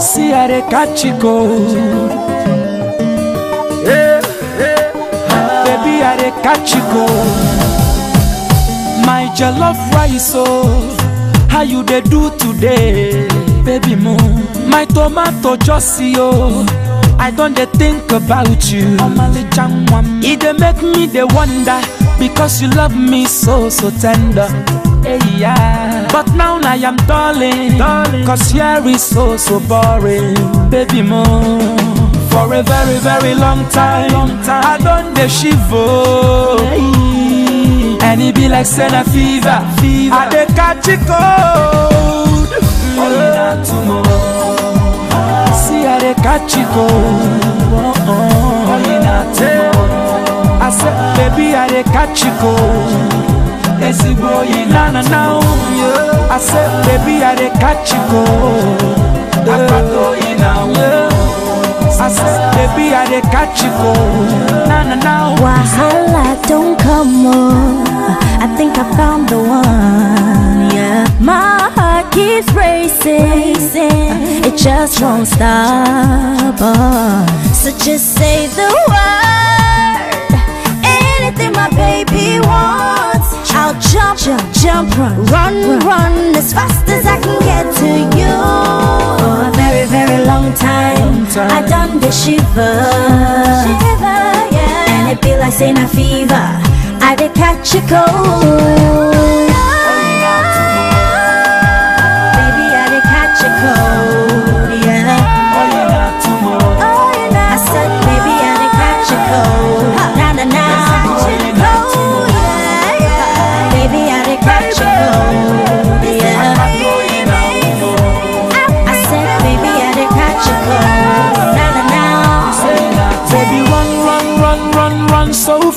How they catch it cold. Baby, it cold. My jollof rice, oh, how you dey do today, baby mo? My tomato just oh, I don dey think about you. E dey make me dey wonder because you love me so so tender. Hey, yeah. But now I am darling, darling, cause here is so so boring, baby mo. For a very very long time, long time. I don dey shiver. And it be like Senna fever, fever. I dey catch it cold. Oh, yeah, tomorrow. See, I dey catch it cold. Oh, oh. I said, baby, I dey catch it cold. Ezigbo yi na na na. I said, baby, I dey catch it cold. Akpato yi na oh. I said, baby, I dey catch it cold. Na na na. Wahala don't come on. I think I found the one. Yeah, my heart keeps racing. It just won't stop. Oh. So just say the jump, jump, jump, run, run, run, as fast as I can get to you. For a very, very long time, I done the shiver, shiver, yeah. And it be like saying a fever. I did catch a cold.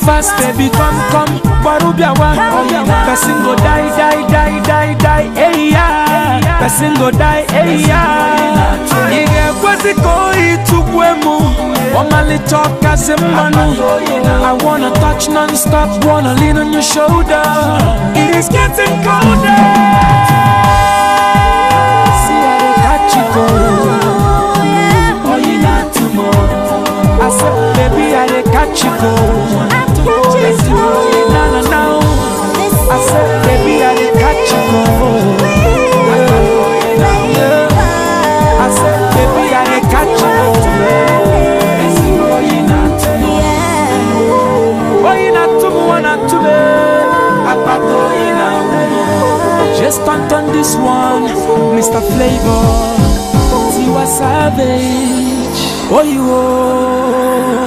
Fast. Baby, come, come, Warubiawa. Oh, Person go die, die, die, die, die, hey yeah. Person go die, hey yeah. Ige kwezi koi tugwemu. Omali talk as a manu. I wanna touch non-stop, wanna lean on your shoulder. It is getting colder. Just turn on this one, Mr. Flavour. Tiwa Savage. Oh, you. Oh,